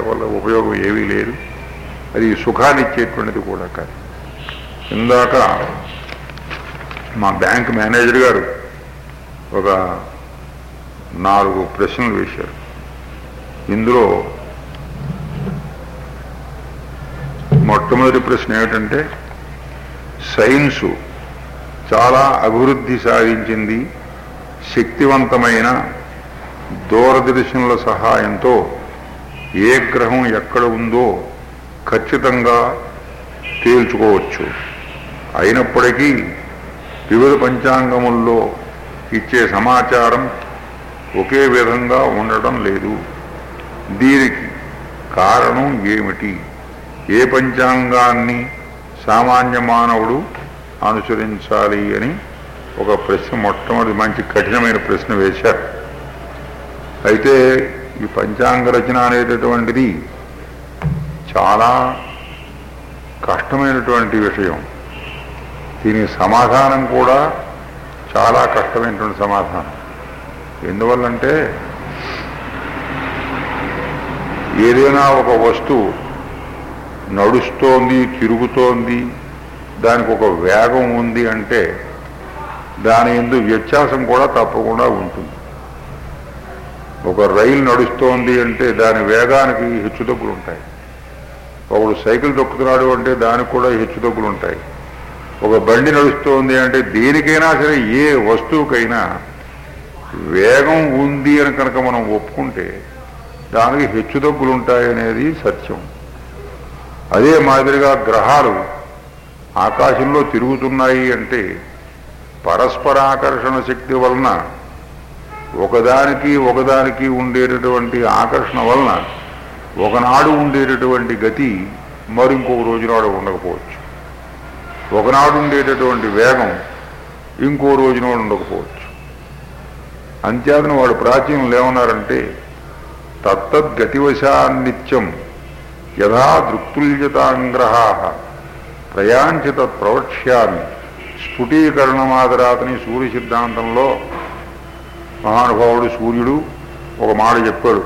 వల్ల ఉపయోగం ఏమీ లేదు. అది సుఖాన్ని ఇచ్చేటువంటిది కూడా కాదు. ఇందాక మా బ్యాంక్ మేనేజర్ గారు ఒక నాలుగు ప్రశ్నలు వేశారు. ఇందులో మొట్టమొదటి ప్రశ్న ఏమిటంటే సైన్సు చాలా అభివృద్ధి సాధించింది శక్తివంతమైన దూరదర్శనుల సహాయంతో ఏ గ్రహం ఎక్కడ ఉందో ఖచ్చితంగా తేల్చుకోవచ్చు. అయినప్పటికీ వివిధ పంచాంగముల్లో ఇచ్చే సమాచారం ఒకే విధంగా ఉండటం లేదు. దీనికి కారణం ఏమిటి? ఏ పంచాంగాన్ని సామాన్య మానవుడు అనుసరించాలి అని ఒక ప్రశ్న మొట్టమొదటి మంచి కఠినమైన ప్రశ్న వేశారు. అయితే ఈ పంచాంగ రచన అనేటటువంటిది చాలా కష్టమైనటువంటి విషయం. దీని సమాధానం కూడా చాలా కష్టమైనటువంటి సమాధానం. ఎందువల్లంటే ఏదైనా ఒక వస్తువు నడుస్తోంది తిరుగుతోంది దానికి ఒక వేగం ఉంది అంటే దాని ఎందు వ్యత్యాసం కూడా తప్పకుండా ఉంటుంది. ఒక రైలు నడుస్తోంది అంటే దాని వేగానికి హెచ్చుతగ్గులు ఉంటాయి ఒకడు సైకిల్ తొక్కుతున్నాడు అంటే దానికి కూడా హెచ్చుతగ్గులు ఉంటాయి ఒక బండి నడుస్తోంది అంటే దేనికైనా సరే ఏ వస్తువుకైనా వేగం ఉంది అని కనుక మనం ఒప్పుకుంటే దానికి హెచ్చుతగ్గులు ఉంటాయనేది సత్యం. అదే మాదిరిగా గ్రహాలు ఆకాశంలో తిరుగుతున్నాయి అంటే పరస్పరాకర్షణ శక్తి వలన ఒకదానికి ఒకదానికి ఉండేటటువంటి ఆకర్షణ వలన ఒకనాడు ఉండేటటువంటి గతి మరింకొక రోజు నాడు ఉండకపోవచ్చు. ఒకనాడు ఉండేటటువంటి వేగం ఇంకో రోజు నాడు ఉండకపోవచ్చు. అంత్యాదన వాడు ప్రాచీనులు ఏమన్నారంటే తత్తద్గతివశాన్నిత్యం యథా దృక్తుల్యతాంగ్రహ ప్రయాంచిత తత్ ప్రవక్ష్యామి స్ఫుటీకరణమాదరాతని సూర్య సిద్ధాంతంలో మహానుభావుడు సూర్యుడు ఒక మాట చెప్పాడు.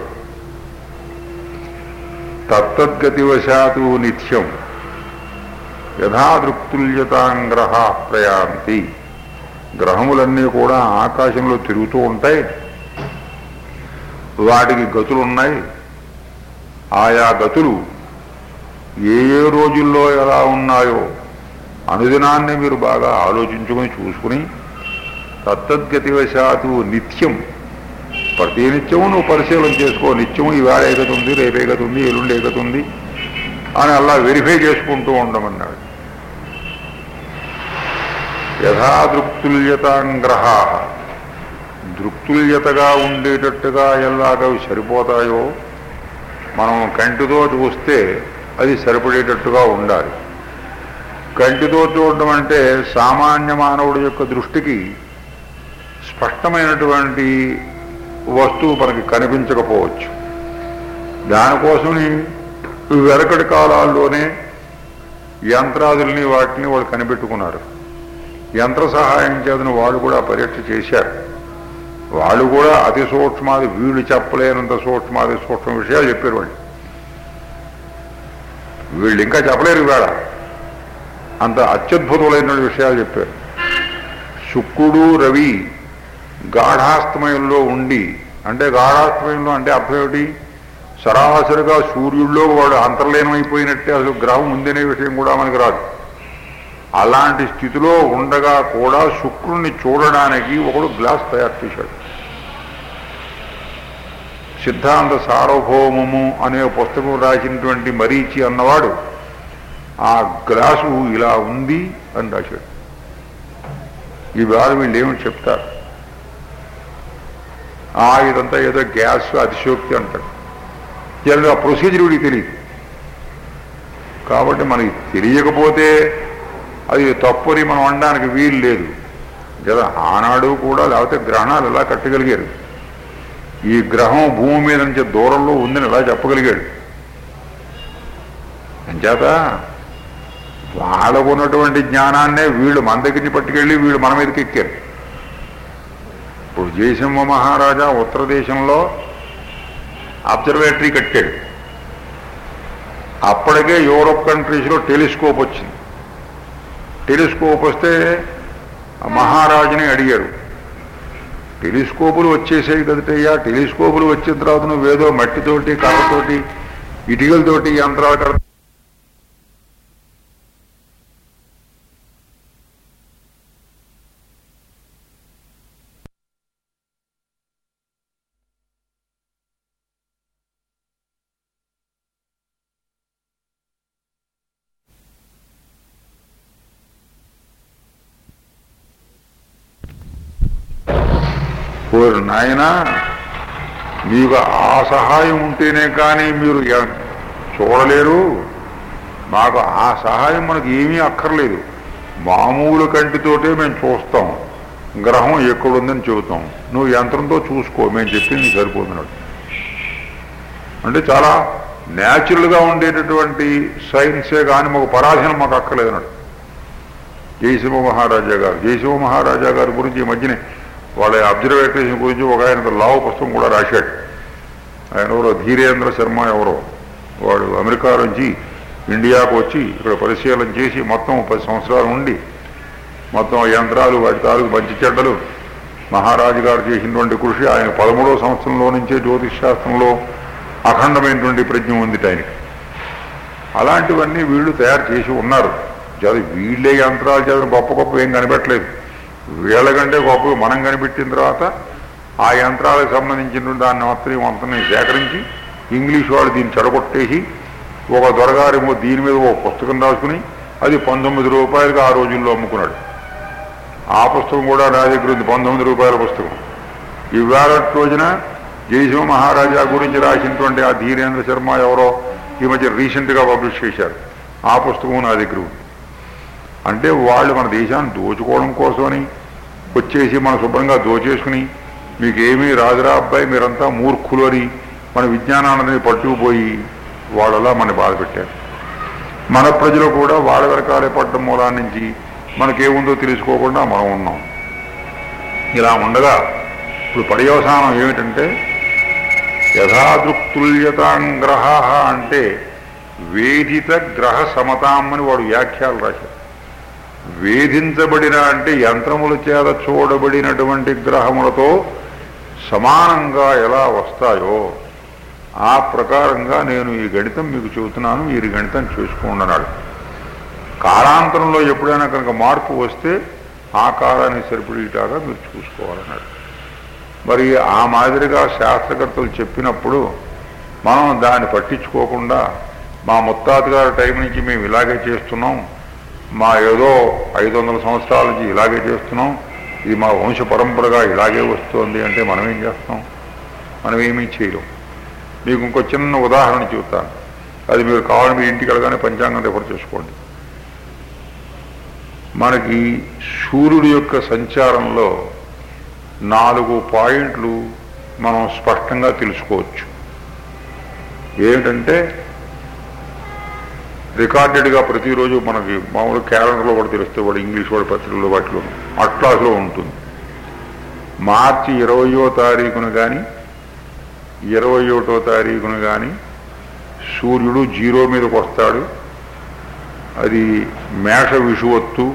తత్తద్గతివశాతు నిత్యం యథాదృక్తుల్యతాంగ్రహ ప్రయాంతి గ్రహములన్నీ కూడా ఆకాశంలో తిరుగుతూ ఉంటాయి. వాటికి గతులు ఉన్నాయి. ఆయా గతులు ఏ ఏ రోజుల్లో ఎలా ఉన్నాయో అనుదినాన్ని మీరు బాగా ఆలోచించుకొని చూసుకుని తత్తద్గతివశాతు నిత్యం. ప్రతి నిత్యము నువ్వు పరిశీలన చేసుకో నిత్యం ఈవేళ ఏగతుంది రేపు ఏగతుంది ఎల్లుండి ఏగతుంది అని అలా వెరిఫై చేసుకుంటూ ఉండమన్నాడు. యథాదృక్తుల్యతాంగ్రహ దృక్తుల్యతగా ఉండేటట్టుగా ఎలాగవి సరిపోతాయో మనం కంటితో చూస్తే అది సరిపడేటట్టుగా ఉండాలి. కంటితో చూడడం అంటే సామాన్య మానవుడి యొక్క దృష్టికి స్పష్టమైనటువంటి వస్తువు మనకి కనిపించకపోవచ్చు. దానికోసమని వెనకటి కాలాల్లోనే యంత్రాదుల్ని వాటిని వాళ్ళు కనిపెట్టుకున్నారు. యంత్ర సహాయం చేతను వాళ్ళు కూడా పరీక్ష చేశారు. వాళ్ళు కూడా అతి సూక్ష్మాది వీళ్ళు చెప్పలేనంత సూక్ష్మాది సూక్ష్మ విషయాలు చెప్పారు వాళ్ళు. వీళ్ళు ఇంకా చెప్పలేరు వేళ అంత అత్యద్భుతమైన విషయాలు చెప్పారు. శుక్రుడు రవి గాఢాస్తమయంలో ఉండి అంటే గాఢాస్తమయంలో అంటే అర్థం ఏమిటి? సరాసరిగా సూర్యుడిలో వాడు అంతర్లీనమైపోయినట్టే అసలు గ్రహం ఉందనే విషయం కూడా మనకు రాదు. అలాంటి స్థితిలో ఉండగా కూడా శుక్రుణ్ణి చూడడానికి ఒకడు గ్లాస్ తయారు చేశాడు. సిద్ధాంత సార్వభౌమము అనే పుస్తకం రాసినటువంటి మరీచి అన్నవాడు ఆ గ్లాసు ఇలా ఉంది అని రాశాడు. వారు వీళ్ళు ఏమిటి చెప్తారు? ఆ ఇదంతా ఏదో గ్యాస్ అతిశోక్తి అంటాడు ఇలా ఆ ప్రొసీజర్ వీడికి తెలియదు కాబట్టి మనకి తెలియకపోతే అది తప్పుని మనం అనడానికి వీలు లేదు. కదా ఆనాడు కూడా లేకపోతే గ్రహణాలు ఎలా కట్టగలిగారు? ఈ గ్రహం భూమి మీద నుంచి దూరంలో ఉందని ఎలా చెప్పగలిగాడు? అంచేత వాళ్ళకు ఉన్నటువంటి జ్ఞానాన్నే వీళ్ళు మన దగ్గరికి పట్టుకెళ్ళి వీళ్ళు మన మీదకి ఎక్కారు. జయసింహ మహారాజా ఉత్తర దేశంలో అబ్జర్వేటరీ కట్టాడు. అప్పటికే యూరోప్ కంట్రీస్లో టెలిస్కోప్ వచ్చింది. టెలిస్కోప్ వస్తే మహారాజుని అడిగారు. టెలిస్కోపులు వచ్చేసాయి కదటయ్యా? టెలిస్కోపులు వచ్చిన తర్వాత నువ్వేదో మట్టితోటి కర్రతోటి ఇటుకలతోటి యంత్రాలు కడతా కోరు నాయనా మీకు ఆ సహాయం ఉంటేనే కానీ మీరు చూడలేరు. మాకు ఆ సహాయం మనకు ఏమీ అక్కర్లేదు. మామూలు కంటితోటే మేము చూస్తాం. గ్రహం ఎక్కడుందని చెబుతాం. నువ్వు యంత్రంతో చూసుకో మేము చెప్పింది సరిపోతున్నాడు అంటే చాలా న్యాచురల్గా ఉండేటటువంటి సైన్సే కానీ మాకు పరాధీనం మాకు అక్కర్లేదు అన్నాడు. జయసింహ మహారాజా గారు జయసింహ మహారాజా గారి గురించి ఈ మధ్యనే వాళ్ళ అబ్జర్వేషన్ గురించి ఒక ఆయన లావు పుస్తకం కూడా రాశాడు. ఆయన ఎవరో? ధీరేంద్ర శర్మ ఎవరో? వాడు అమెరికా నుంచి ఇండియాకు వచ్చి ఇక్కడ పరిశీలన చేసి మొత్తం పది సంవత్సరాలు ఉండి మొత్తం ఆ యంత్రాలు వాటి తాలూకు మంచి చెడ్డలు మహారాజు గారు చేసినటువంటి కృషి ఆయన పదమూడవ సంవత్సరంలో నుంచే జ్యోతిష్ శాస్త్రంలో అఖండమైనటువంటి ప్రజ్ఞ ఉంది ఆయనకి. అలాంటివన్నీ వీళ్ళు తయారు చేసి ఉన్నారు. చదువు వీళ్ళే యంత్రాలు చదివిన గొప్ప గొప్ప ఏం కనిపెట్టలేదు. వీళ్ళకంటే గొప్ప మనం కనిపెట్టిన తర్వాత ఆ యంత్రాలకు సంబంధించిన దాన్ని మాత్రం అంతని సేకరించి ఇంగ్లీష్ వాళ్ళు దీన్ని చెడగొట్టేసి ఒక దొరగారేమో దీని మీద ఒక పుస్తకం రాసుకుని అది పంతొమ్మిది రూపాయలకి ఆ రోజుల్లో అమ్ముకున్నాడు. ఆ పుస్తకం కూడా నా దగ్గర ఉంది పంతొమ్మిది రూపాయల పుస్తకం. ఇవాళ రోజున జయసింహ మహారాజా గురించి రాసినటువంటి ఆ ధీరేంద్ర శర్మ ఎవరో ఈ మధ్య రీసెంట్గా పబ్లిష్ చేశారు. ఆ పుస్తకం నా దగ్గర ఉంది. అంటే వాళ్ళు మన దేశాన్ని దోచుకోవడం కోసమని వచ్చేసి మన శుభ్రంగా దోచేసుకుని మీకేమీ రాజురా అబ్బాయి మీరంతా మూర్ఖులు అని మన విజ్ఞానాన్ని పట్టుకుపోయి వాళ్ళలా మన బాధ పెట్టారు. మన ప్రజలు కూడా వాళ్ళ వెనకాలే పడ్డం మూలా నుంచి మనకేముందో తెలుసుకోకుండా మనం ఉన్నాం. ఇలా ఉండగా ఇప్పుడు పర్యవసానం ఏమిటంటే యథాదృక్తుల్యతాంగ్రహ అంటే వేధిత గ్రహ సమతాం అని వాడు వ్యాఖ్యలు రాశారు వేధించబడిన అంటే యంత్రముల చేత చూడబడినటువంటి గ్రహములతో సమానంగా ఎలా వస్తాయో ఆ ప్రకారంగా నేను ఈ గణితం మీకు చెబుతున్నాను మీరు ఈ గణితం చూసుకోండి అన్నాడు. కాలాంతరంలో ఎప్పుడైనా కనుక మార్పు వస్తే ఆ కాలాన్ని సరిపడేటాగా మీరు చూసుకోవాలన్నాడు మరి ఆ మాదిరిగా శాస్త్రకర్తలు చెప్పినప్పుడు మనం దాన్ని పట్టించుకోకుండా మా ముత్తాత గారి టైం నుంచి మేము ఇలాగే చేస్తున్నాం మా ఏదో ఐదు వందల సంవత్సరాల నుంచి ఇలాగే చేస్తున్నాం. ఇది మా వంశ పరంపరగా ఇలాగే వస్తుంది అంటే మనం ఏం చేస్తాం? మనం ఏమీ చేయలేం. మీకు ఇంకో చిన్న ఉదాహరణ చెబుతాను అది మీరు కావాలని మీ ఇంటికి వెళ్ళగానే పంచాంగం రిఫర్ చేసుకోండి. మనకి సూర్యుడి యొక్క సంచారంలో నాలుగు పాయింట్లు మనం స్పష్టంగా తెలుసుకోవచ్చు. ఏమిటంటే రికార్డెడ్గా ప్రతిరోజు మనకి మామూలు క్యాలెండర్లో కూడా తెలుస్తే వాడు ఇంగ్లీష్ వాడి పత్రికల్లో వాటిలో అట్లాస్లో ఉంటుంది. మార్చి ఇరవయో తారీఖున కానీ ఇరవై ఒకటో తారీఖున కానీ సూర్యుడు జీరో మీదకి వస్తాడు. అది మేష విషువత్తు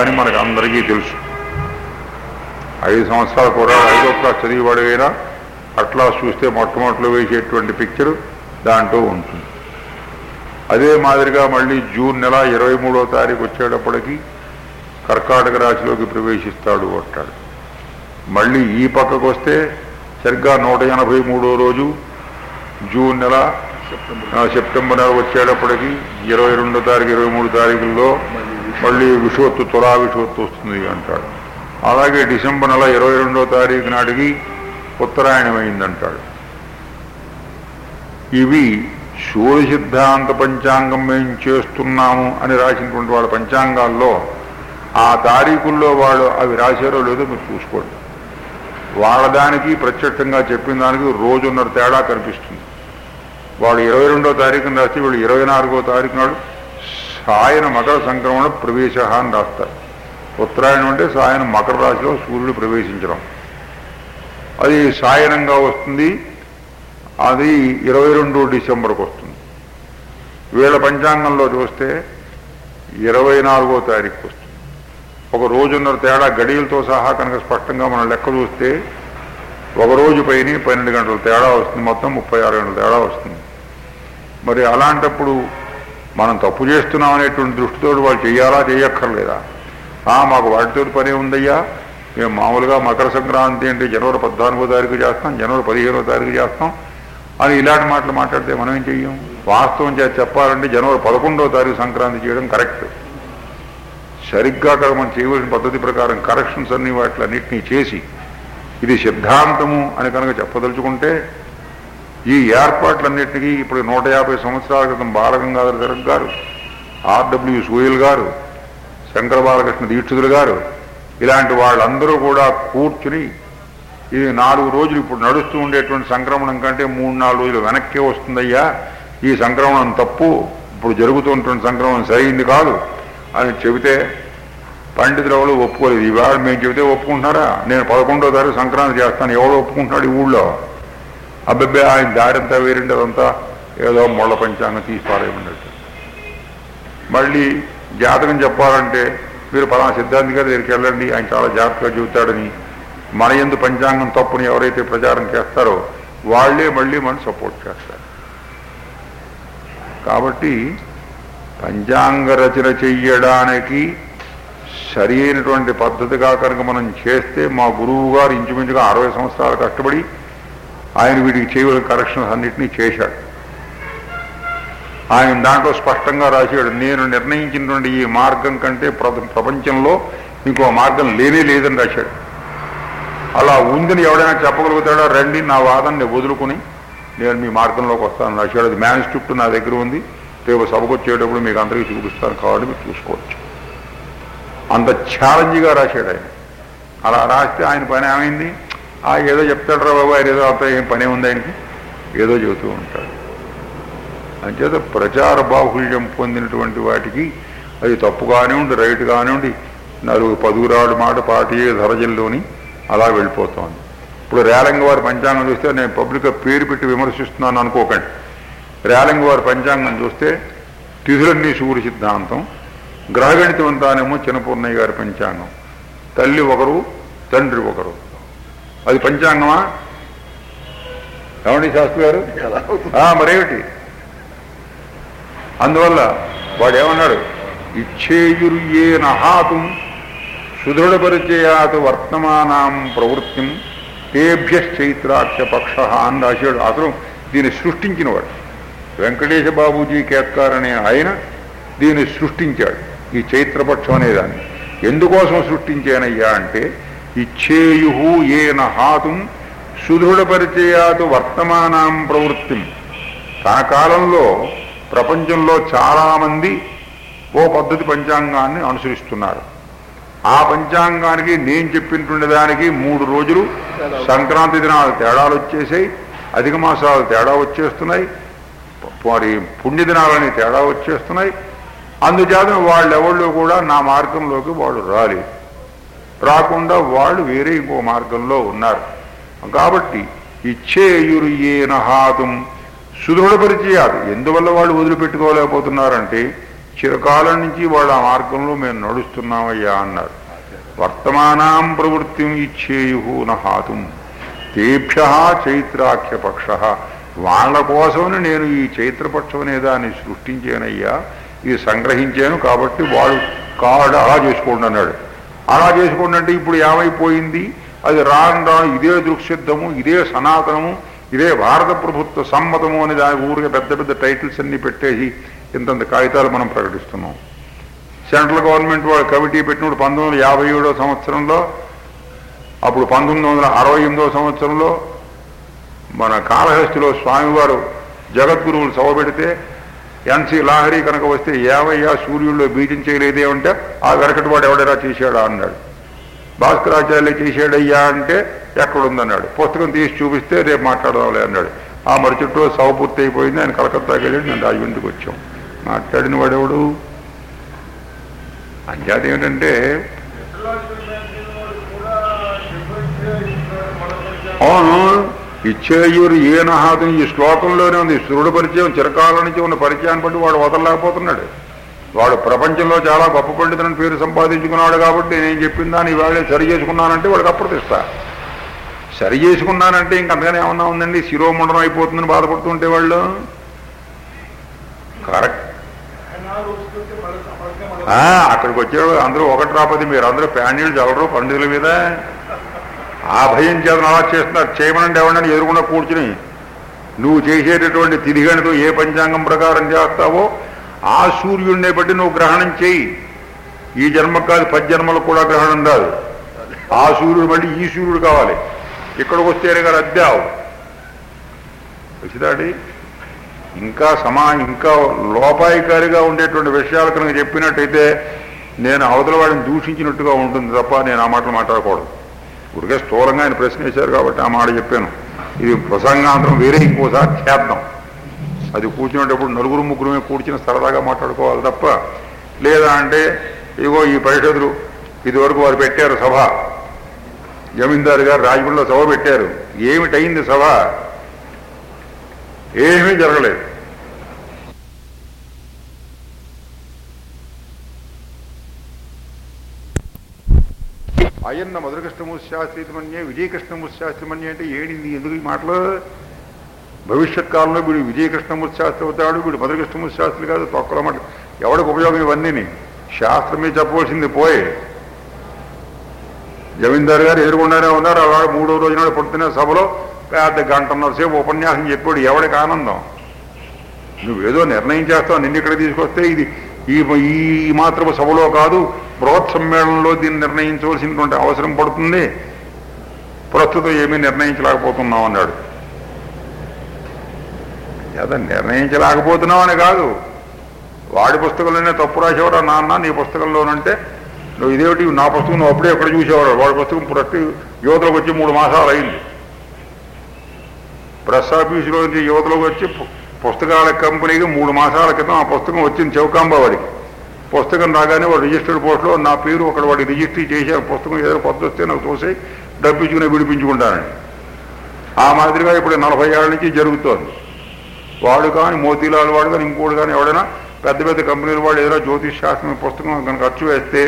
అని మనకు అందరికీ తెలుసు. ఐదు సంవత్సరాల కూడా ఐదో క్లాస్ చదివేవాడైనా అట్లా చూస్తే మొట్టమొదటిలో వేసేటువంటి పిక్చర్ దాంట్లో ఉంటుంది. అదే మాదిరిగా మళ్ళీ జూన్ నెల ఇరవై మూడో తారీఖు వచ్చేటప్పటికి కర్కాటక రాశిలోకి ప్రవేశిస్తాడు అంటాడు. మళ్ళీ ఈ పక్కకు వస్తే సరిగ్గా నూట ఎనభై మూడో రోజు జూన్ నెల సెప్టెంబర్. నెల వచ్చేటప్పటికి ఇరవై రెండో తారీఖు ఇరవై మూడు తారీఖుల్లో మళ్ళీ విషవత్తు తులా విషవత్తు వస్తుంది అంటాడు. అలాగే డిసెంబర్ నెల ఇరవై రెండో తారీఖు నాటికి ఉత్తరాయణం అయిందంటాడు ఇవి సూర్య సిద్ధాంత పంచాంగం మేము చేస్తున్నాము అని రాసినటువంటి వాళ్ళ పంచాంగాల్లో ఆ తారీఖుల్లో వాళ్ళు అవి రాశారో లేదో మీరు చూసుకోండి. వాళ్ళ దానికి ప్రత్యక్షంగా చెప్పిన దానికి రోజున్నర తేడా కనిపిస్తుంది. వాళ్ళు ఇరవై రెండో తారీఖున రాస్తే వీళ్ళు ఇరవై నాలుగో తారీఖు నాడు సాయన మకర సంక్రమణ ప్రవేశ అని రాస్తారు. ఉత్తరాయణం అంటే సాయన మకర రాశిలో సూర్యుడు ప్రవేశించడం. అది సాయనంగా వస్తుంది అది ఇరవై రెండు డిసెంబర్కి వస్తుంది. వీళ్ళ పంచాంగంలో చూస్తే ఇరవై నాలుగో తారీఖు వస్తుంది. ఒక రోజున్నర తేడా గడియలతో సహా కనుక స్పష్టంగా మనం లెక్క చూస్తే ఒక రోజు పైన పన్నెండు గంటల తేడా వస్తుంది. మొత్తం ముప్పై ఆరు గంటల తేడా వస్తుంది. మరి అలాంటప్పుడు మనం తప్పు చేస్తున్నాం అనేటువంటి దృష్టితో వాళ్ళు చేయాలా చేయక్కర్లేదా? ఆ, మాకు వాటితో పని ఉందయ్యా. మేము మామూలుగా మకర సంక్రాంతి అంటే జనవరి పద్నాలుగో తారీఖు చేస్తాం జనవరి పదిహేనో తారీఖు చేస్తాం. అని ఇలాంటి మాటలు మాట్లాడితే మనం ఏం చెయ్యం? వాస్తవం చేత చెప్పాలంటే జనవరి పదకొండో తారీఖు సంక్రాంతి చేయడం కరెక్ట్. సరిగ్గా అక్కడ మనం చేయవలసిన పద్ధతి ప్రకారం కరెక్షన్స్ అన్ని వాటిలన్నింటినీ చేసి ఇది సిద్ధాంతము అని కనుక చెప్పదలుచుకుంటే ఈ ఏర్పాట్లన్నింటినీ ఇప్పుడు నూట యాభై సంవత్సరాల క్రితం బాలగంగాధర తిలక్ గారు ఆర్డబ్ల్యూ సోయల్ గారు శంకర బాలకృష్ణ దీక్షితులు గారు ఇలాంటి వాళ్ళందరూ కూడా కూర్చుని ఇది నాలుగు రోజులు ఇప్పుడు నడుస్తూ ఉండేటువంటి సంక్రమణం కంటే మూడు నాలుగు రోజులు వెనక్కే వస్తుందయ్యా. ఈ సంక్రమణం తప్పు. ఇప్పుడు జరుగుతున్నటువంటి సంక్రమణం సరైంది కాదు. అని చెబితే పండితులు ఎవరు ఒప్పుకోలేదు. ఇవాళ మేము చెబితే ఒప్పుకుంటున్నారా? నేను పదకొండో తారీఖు సంక్రాంతి చేస్తాను. ఎవడు ఒప్పుకుంటున్నాడు ఈ ఊళ్ళో? అబ్బబ్బే ఆయన దారింతా వేరండి అదంతా ఏదో మొళ్ళ పంచాంగం తీసి పారేయమన్నట్టు మళ్ళీ జాతకం చెప్పాలంటే మీరు పలానా సిద్ధాంతి గారి దగ్గరికి వెళ్ళండి. ఆయన చాలా జాగ్రత్తగా చెబుతాడని మన ఎందు పంచాంగం తప్పుని ఎవరైతే ప్రచారం చేస్తారో వాళ్ళే మళ్ళీ మనం సపోర్ట్ చేస్తారు. కాబట్టి పంచాంగ రచన చెయ్యడానికి సరి అయినటువంటి పద్ధతిగా కనుక మనం చేస్తే మా గురువు గారు ఇంచుమించుగా అరవై సంవత్సరాలు కష్టపడి ఆయన వీటికి చేయవలసిన కరెక్షన్స్ అన్నింటినీ చేశాడు. ఆయన దాంట్లో స్పష్టంగా రాశాడు నేను నిర్ణయించినటువంటి ఈ మార్గం కంటే ప్ర- ప్రపంచంలో ఇంకో మార్గం లేనే లేదని రాశాడు. అలా ఉందని ఎవడైనా చెప్పగలుగుతాడా? రండి నా వాదనని వదులుకుని నేను మీ మార్గంలోకి వస్తాను. రాశాడు అది మ్యానుస్క్రిప్ట్ నా దగ్గర ఉంది. రేపు సభకు వచ్చేటప్పుడు మీకు అందరికీ చూపిస్తాను కాబట్టి మీరు చూసుకోవచ్చు. అంత ఛాలెంజ్గా రాశాడు ఆయన. అలా రాస్తే ఆయన పని ఏమైంది? ఆ ఏదో చెప్తాడు రా బాబు ఆయన ఏదో అంత ఏం పనే ఉంది ఆయనకి? ఏదో చెబుతూ ఉంటాడు. అంచేత ప్రచార బాహుళ్యం పొందినటువంటి వాటికి అది తప్పు కానివ్వండి రైట్ కానివ్వండి నలుగురు పదుగురాడు మాట పార్టీ ధరజల్లోని అలా వెళ్ళిపోతోంది. ఇప్పుడు రేలంగ వారి పంచాంగం చూస్తే నేను పబ్లిక్గా పేరు పెట్టి విమర్శిస్తున్నాను అనుకోకండి. రేలంగ వారి పంచాంగం చూస్తే తిథులన్నీ సూర్య సిద్ధాంతం గ్రహగణితం అంతానేమో చిన్నపూర్ణయ్య గారి పంచాంగం తల్లి ఒకరు తండ్రి ఒకరు. అది పంచాంగమా? ఏమండి శాస్త్రి గారు? మరేమిటి? అందువల్ల వాడు ఏమన్నాడు ఇచ్చేయుర్యే నహాతుం సుదృఢపరిచయాత్ వర్తమానాం ప్రవృత్తిం తేభ్యశ్చైత్రాక్ష పక్ష అని రాశాడు. అతను దీన్ని సృష్టించినవాడు. వెంకటేశ బాబూజీ కేత్కార్ అనే ఆయన దీన్ని సృష్టించాడు. ఈ చైత్రపక్షం అనేదాన్ని. ఎందుకోసం సృష్టించానయ్యా అంటే ఇచ్చేయు ఏ నహాతుం సుదృఢపరిచయాత్ వర్తమానాం ప్రవృత్తిం. తన కాలంలో ప్రపంచంలో చాలామంది ఓ పద్ధతి పంచాంగాన్ని అనుసరిస్తున్నారు. ఆ పంచాంగానికి నేను చెప్పినటువంటి దానికి మూడు రోజులు సంక్రాంతి దినాలు తేడాలు వచ్చేసాయి అధిక మాసాలు తేడా వచ్చేస్తున్నాయి మరి పుణ్యదినాలని తేడా వచ్చేస్తున్నాయి. అందుచేత వాళ్ళెవళ్ళు కూడా నా మార్గంలోకి వాళ్ళు రాలేదు. రాకుండా వాళ్ళు వేరే ఇంకో మార్గంలో ఉన్నారు. కాబట్టి ఇచ్చేయురు ఏ నహాతం సుదృఢపరిచయాలు ఎందువల్ల వాళ్ళు వదిలిపెట్టుకోలేకపోతున్నారంటే చిరకాలం నుంచి వాళ్ళ ఆ మార్గంలో మేము నడుస్తున్నామయ్యా అన్నారు. వర్తమానాం ప్రవృత్తిం ఇచ్చేయు నహాతుం. తేభ్య చైత్రాఖ్య పక్ష. వాళ్ళ కోసమని నేను ఈ చైత్రపక్షం అనే దాన్ని సృష్టించానయ్యా. ఇది సంగ్రహించాను కాబట్టి వాడు కాడు అలా చేసుకోండి అన్నాడు. అలా చేసుకోండి అంటే ఇప్పుడు ఏమైపోయింది? అది రాను రాను ఇదే దృక్సిద్ధము ఇదే సనాతనము ఇదే భారత ప్రభుత్వ సమ్మతము అని దాని ఊరికే పెద్ద పెద్ద టైటిల్స్ అన్ని పెట్టేసి ఇంతంత కాగితాలు మనం ప్రకటిస్తున్నాం. సెంట్రల్ గవర్నమెంట్ వాళ్ళు కమిటీ పెట్టినప్పుడు పంతొమ్మిది యాభై ఏడో సంవత్సరంలో అప్పుడు పంతొమ్మిది వందల అరవై ఎనిమిదో సంవత్సరంలో మన కాళహస్తిలో స్వామివారు జగద్గురువులు చవబెడితే ఎన్సీ లాహరి కనుక వస్తే ఏవయ్యా సూర్యుల్లో బీజం చేయలేదే అంటే ఆ వెనకటి వాడు ఎవడైనా చేశాడా అన్నాడు. భాస్కరాచార్య చేశాడయ్యా అంటే ఎక్కడుందన్నాడు. పుస్తకం తీసి చూపిస్తే రేపు మాట్లాడదాంలే అన్నాడు. ఆ మరుచుట్టు సభ పూర్తి అయిపోయింది ఆయన కలకత్తాకి వెళ్ళి నేను రాజమండ్రికి వచ్చాం. మాట్లాడిన వాడెవడు? అంచేత ఏమిటంటే అవును ఇచ్చేయురు ఏ నహాతుని ఈ శ్లోకంలోనే ఉంది. సురుడు పరిచయం చిరకాల నుంచి ఉన్న పరిచయాన్ని బట్టి వాడు వదలలేకపోతున్నాడు. వాడు ప్రపంచంలో చాలా గొప్ప పండితులని పేరు సంపాదించుకున్నాడు కాబట్టి నేను చెప్పిన దాన్ని ఇవాళ సరి చేసుకున్నానంటే వాడికి అప్రతిస్తా సరి చేసుకున్నానంటే ఇంకంతగానే ఏమన్నా ఉందండి? శిరోమండలం అయిపోతుందని బాధపడుతుంటే వాళ్ళు? కరెక్ట్. అక్కడికి వచ్చేవాడు అందరూ ఒకటి రాకపోతే మీరు. అందరూ ప్యాండీలు చల్లరు పండుగల మీద. ఆ భయం చేత అలా చేస్తున్నారు. చేయమనండి ఎవరిని ఎదురుకుండా కూర్చుని. నువ్వు చేసేటటువంటి తిరిగణితో ఏ పంచాంగం ప్రకారం చేస్తావో ఆ సూర్యుడిని బట్టి నువ్వు గ్రహణం చేయి. ఈ జన్మ కాదు పది జన్మలకు కూడా గ్రహణం రాదు ఆ సూర్యుడు మళ్ళీ ఈ సూర్యుడు కావాలి. ఇక్కడికి వస్తేనే కదా అద్దావు. వచ్చిదాడి ఇంకా సమా ఇంకా లోపాయికారిగా ఉండేటువంటి విషయాలు కనుక చెప్పినట్టయితే నేను అవతల వాడిని దూషించినట్టుగా ఉంటుంది తప్ప నేను ఆ మాటలు మాట్లాడకూడదు. ఊరికే స్థూలంగా ఆయన ప్రశ్న వేశారు కాబట్టి ఆ మాట చెప్పాను. ఇది ప్రసంగాంతరం వేరే ఇంకోసారి చేద్దాం. అది కూర్చునేటప్పుడు నలుగురు ముగ్గురు కూర్చుని సరదాగా మాట్లాడుకోవాలి తప్ప లేదా అంటే ఇగో ఈ పరిషత్తులు ఇదివరకు వారు పెట్టారు సభ. జమీందారు గారు రాజమండ్రిలో సభ పెట్టారు. ఏమిటైంది సభ? ఏమీ జరగలేదు. అయ్యన్న మధురకృష్ణమూర్తి శాస్త్రిమన్యే విజయకృష్ణమూర్తి శాస్త్రిమన్యే అంటే ఏడింది ఎందుకు ఈ మాటలు? భవిష్యత్ కాలంలో వీడు విజయకృష్ణమూర్తి శాస్త్రి అవుతాడు వీడు మధురకృష్ణమూర్తి శాస్త్రి కాదు తొక్కల మాట. ఎవడికి ఉపయోగం ఇవన్నీ? శాస్త్రమే చెప్పవలసింది పోయే. జమీందారు గారు ఎదురుకుండానే ఉన్నారు అలాగే మూడో రోజు నాడు సభలో పెద్ద గంటన్నర సేపు ఉపన్యాసం చెప్పాడు ఎవడికి ఆనందం? నువ్వేదో నిర్ణయం చేస్తావు నిన్ను ఇక్కడ తీసుకొస్తే ఇది ఈ ఈ మాత్రపు సభలో కాదు బృహత్ సమ్మేళనంలో దీన్ని నిర్ణయించవలసినటువంటి అవసరం పడుతుంది. ప్రస్తుతం ఏమీ నిర్ణయించలేకపోతున్నావు అన్నాడు. లేదా నిర్ణయించలేకపోతున్నావని అని కాదు. వాడి పుస్తకంలోనే తప్పు రాసేవాడు నాన్న? నీ పుస్తకంలోనంటే నువ్వు ఇదేమిటి? నా పుస్తకం నువ్వు అప్పుడే ఎక్కడ చూసేవాడు? వాడి పుస్తకం ప్రతి యువతలకు వచ్చి మూడు మాసాలు అయింది. ప్రెస్ ఆఫీసులో నుంచి యువతలోకి వచ్చి పు- పుస్తకాల కంపెనీకి మూడు మాసాల క్రితం ఆ పుస్తకం వచ్చింది చౌకాంబా వాడికి పుస్తకం రాగానే వాడు రిజిస్టర్డ్ పోస్టులో నా పేరు ఒకటి వాడికి రిజిస్టర్ చేశారు పుస్తకం ఏదో కొత్త వస్తే నాకు తోసి డబ్బించుకుని విడిపించుకుంటానని. ఆ మాదిరిగా ఇప్పుడు నలభై ఏళ్ళ నుంచి జరుగుతోంది. వాడు కానీ మోతీలాల్ వాడు కానీ ఇంకోడు కానీ ఎవడైనా పెద్ద పెద్ద కంపెనీల వాడు ఏదైనా జ్యోతిష్ శాస్త్రం పుస్తకం కనుక ఖర్చు వేస్తే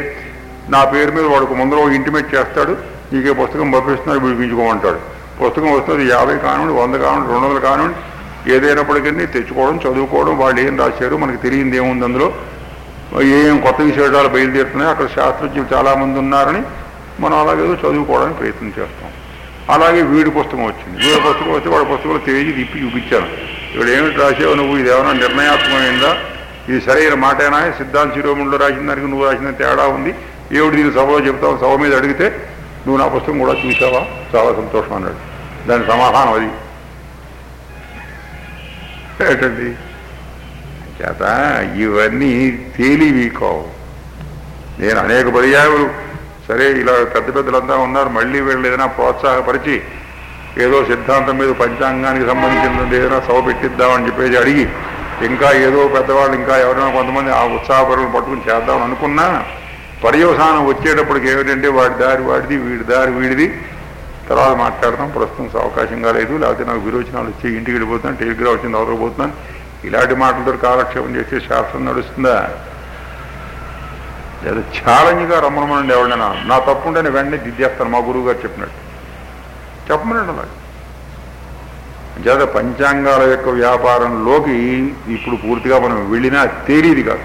నా పేరు మీద వాడికి ముందర ఇంటిమేట్ చేస్తాడు నీకే పుస్తకం పంపిస్తున్నాడు విడిపించుకోమంటాడు. పుస్తకం వస్తుంది యాభై కానివ్వండి వంద కానివ్వండి రెండు వందలు కానివ్వండి ఏదైనప్పటికీ తెచ్చుకోవడం చదువుకోవడం వాళ్ళు ఏం రాశారు మనకి తెలియంది ఏముంది అందులో. ఏం కొత్త విశేషాలు బయలుదేరుతున్నాయి అక్కడ శాస్త్రజ్ఞులు చాలామంది ఉన్నారని మనం అలాగేదో చదువుకోవడానికి ప్రయత్నం చేస్తాం. అలాగే వీడి పుస్తకం వచ్చింది. వీడి పుస్తకం వచ్చి వాడి పుస్తకంలో తేజీ తిప్పి చూపించాను. ఇక్కడ ఏమిటి రాసావు నువ్వు? ఇది ఏమైనా నిర్ణయాత్మకమైందా? ఇది సరైన మాటేనా? సిద్ధాంత శిరోముడిలో రాసిన దానికి నువ్వు రాసిన తేడా ఉంది. ఏమిటి దీన్ని సభలో చెప్తావు? సభ మీద అడిగితే నువ్వు నా పుస్తకం కూడా చూసావా? చాలా సంతోషం అన్నాడు. దాని సమాధానం అది. ఏంటండి? చేత ఇవన్నీ తేలివి కావు. నేను అనేక పర్యాయాలు సరే ఇలా పెద్ద పెద్దలంతా ఉన్నారు మళ్ళీ వీళ్ళు ఏదైనా ప్రోత్సాహపరిచి ఏదో సిద్ధాంతం మీద పంచాంగానికి సంబంధించినది ఏదైనా సభ పెట్టిద్దామని చెప్పేసి అడిగి ఇంకా ఏదో పెద్దవాళ్ళు ఇంకా ఎవరైనా కొంతమంది ఆ ఉత్సాహపరులను పట్టుకుని చేద్దామని అనుకున్నా పర్యవసానం వచ్చేటప్పటికి ఏమిటంటే వాడి దారి వాడిది వీడి దారి వీడిది. తర్వాత మాట్లాడతాం ప్రస్తుతం అవకాశంగా లేదు. లేకపోతే నాకు విరోచనాలు వచ్చి ఇంటికి వెళ్ళిపోతున్నాను టెలిగ్రామ్ వచ్చింది అవతలపోతున్నాను ఇలాంటి మాటలతో కాలక్షేపం చేసే శాస్త్రం నడుస్తుందా? లేదా ఛాలెంజ్గా రమ్మనమనండి ఎవరైనా నా తప్పుంటే నేను వెంటనే దిద్దేస్తాను మా గురువు గారు చెప్పినట్టు. చెప్పమనండి అలాగే చేత పంచాంగాల యొక్క వ్యాపారంలోకి ఇప్పుడు పూర్తిగా మనం వెళ్ళినా తేలిది కాదు.